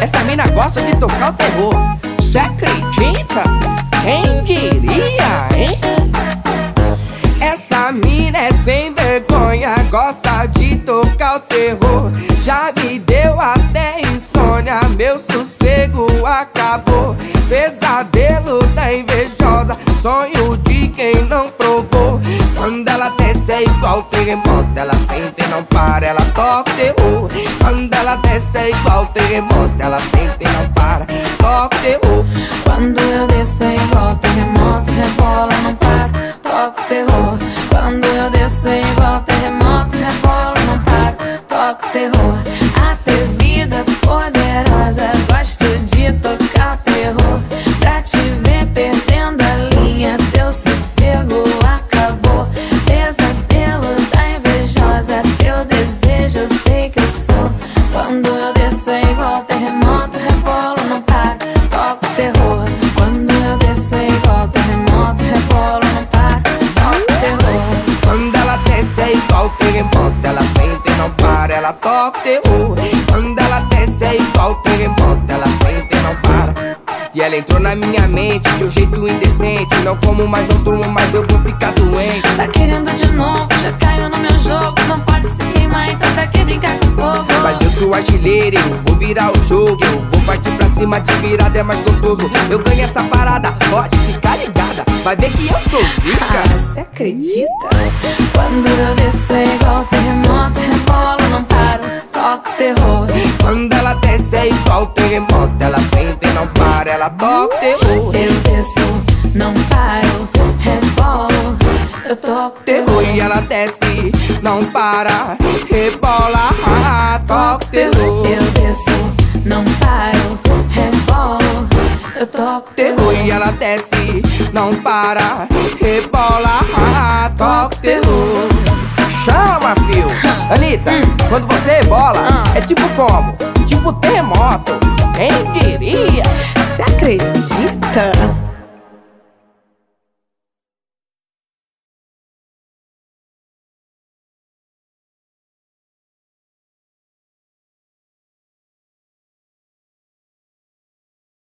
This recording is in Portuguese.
Essa mina gosta de tocar o terror. Você acredita? Quem diria, hein? Essa mina é sem vergonha, gosta de tocar o terror. Já me deu até insônia, meu sossego acabou. Pesadelo da invejosa, sonho de quem não provou. Quando ela desce é igual terremoto, ela sente e não para, ela toca o terror. Quando ela desce é igual terremoto, ela sente e não para, toca o terror. Quando eu desço é igual terremoto, rebola, não para, toca o terror. Quando eu desço é igual terremoto, rebola, não para, toca o terror. Terremoto, rebola, não para, toca o terror. Quando eu desço é igual terremoto, rebola, não para, toca o terror. Quando ela desce é igual terremoto, ela sente e não para, ela toca terror. Quando ela desce é igual terremoto, ela sente e não para. E ela entrou na minha mente de um jeito indecente. Não como mais, não durmo mais, eu vou ficar doente. Tá querendo de novo, já Sou artilheiro, vou virar o jogo. Vou partir pra cima de virada, é mais gostoso. Eu ganho essa parada, pode ficar ligada. Vai ver que eu sou zica. Ah, você acredita? Quando eu desço é igual terremoto, rebola, não paro, toca o terror. Quando ela desce é igual terremoto, ela sente e não para, ela toca o terror. Eu desço, não paro, rebolo, eu toco o Terror terror. e ela desce, não para, rebola, o terror. Eu desço, não paro, rebolo, eu toco Terror e ela desce, não para, rebola, ah, toca o terror. Chama, fio! Anitta, quando você rebola, Ah. é tipo como? Tipo terremoto, quem diria? Você acredita?